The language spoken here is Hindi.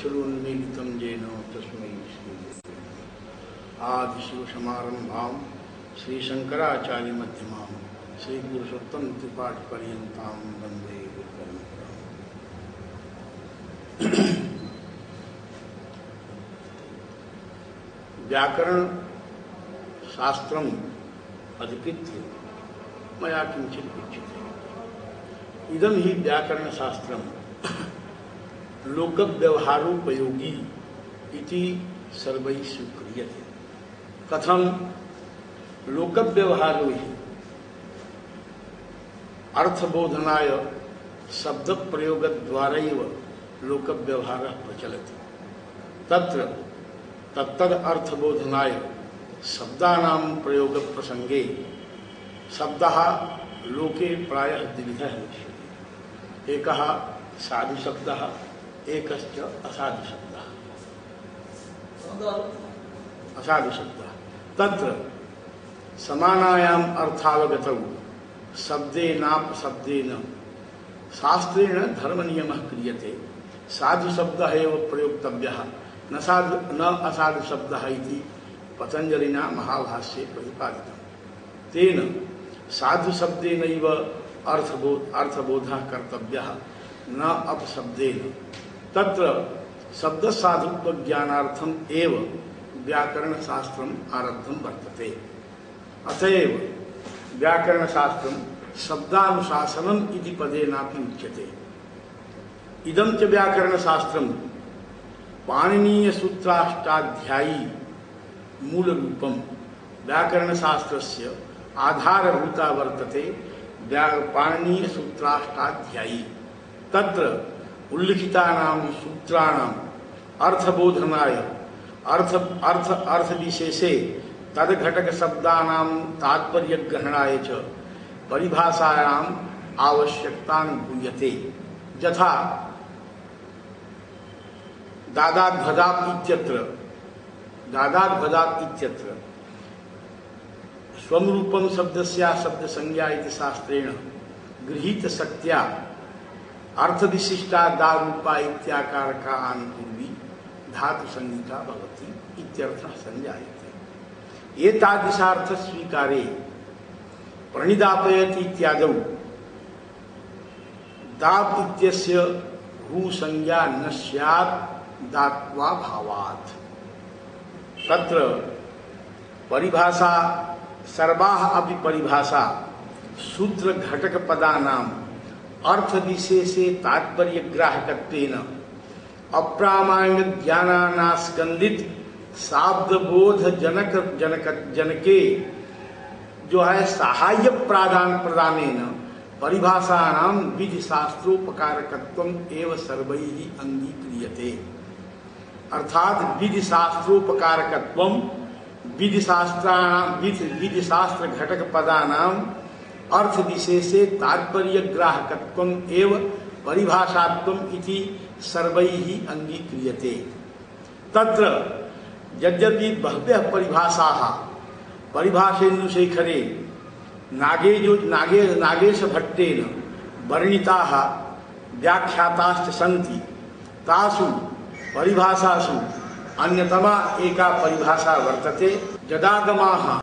चक्षुरुन्मीलितं येन तस्मै आदिशिवसमारम्भां श्रीशङ्कराचार्यमध्यमां श्रीपुरुषोत्तमत्रिपाठपर्यन्तां वंदे गुरुपरम्पराम्। व्याकरण शास्त्रम अधिकृत्य मया किंचित इदम ही व्याकरण शास्त्रम लोक व्यवहारोपयोगी इति सर्वैः स्वीक्रियते। कथम? लोक व्यवहारो ही। अर्थबोधनाय शब्द प्रयोग द्वारा लोक व्यवहार प्रचलति। तत्र तत्तद अर्थबोधनाय शब्दानां प्रयोग प्रसंगे शब्द लोके प्रायः द्विविधः उच्यते एकः साधुशब्दः एकश्च असाधुशब्दः। असाधुशब्दः। तत्र समानायाम् अर्थावगतौ शब्देनापशब्देन शास्त्रेण धर्मनियमः क्रियते। साधुशब्दः एव प्रयोक्तव्यः। न साधु न असाधुशब्दः इति पतञ्जलिना महाभाष्ये प्रतिपादितं। तेन साधु साधुशब्देनैव अर्थबो अर्थबोध कर्तव्य। न अपशब्देन। तत्र शब्दसाधुत्वज्ञानार्थम् एव व्याकरणशास्त्रम् आरब्धं वर्तते। अतएव व्याकरणशास्त्रं शब्दानुशासनम् इति पदेनापि उच्यते। इदं च व्याकरणशास्त्रं पाणिनीयसूत्राष्टाध्यायी मूलरूपं व्याकरणशास्त्रस्य आधारभूता वर्तते पाणिनीयसूत्राष्टाध्यायी। तत्र उल्लिखितानां सूत्राणाम् अर्थबोधनाय, अर्थ अर्थ, अर्थविशेषे, तद्घटकशब्दानां तात्पर्यग्रहणाय च परिभाषायाम् आवश्यकतानुभूयते यथा दादाध्वदात् इत्यत्र दादाध्वदात् इत्यत्र स्वरूपम शब्दस्या शब्द संज्ञा इति शास्त्रेण गृहीत शक्त्या अर्थ विशिष्टा दारूपा इत्याकार का आनुपूर्वी धातु संहिता भवति इत्यर्थः संजायते। एतादृशार्थ स्वीकारे प्रणिदापयति इत्यादौ दाप इत्यस्य भू संज्ञा न स्यात्, दात्वा भावात्। तत्र परिभाषा, सर्वाः अपि परिभाषा सूत्र घटक पदानाम् अर्थ विशेषे तात्पर्य ग्राहकत्वेन अप्रामाण्य ज्ञानानास्कंदित शाब्द बोध जनक जनक जनके जो है सहाय्य प्रादान प्रदान परिभाषाणाम विधि शास्त्रोपकारकत्व एवं सर्वैः अंगीक्रियते अर्थात विधि शास्त्रोपकारकत्व विधि शास्त्राणाम विधि शास्त्र घटक पदानाम अर्थ विशेषे तात्पर्य ग्राहकत्व एवं परिभाषात्व इति सर्वैः अंगीक्रियते तत्र यद्यपि बह्व्यः परिभाषाः, परिभाषेन्दुशेखरे, नागेजो, नागे नागेश भट्टेन वर्णिताः, व्याख्याताश्च सन्ति। तासु परिभाषासु अन्यतमा एका परिभाषा वर्तते, जदागमाः।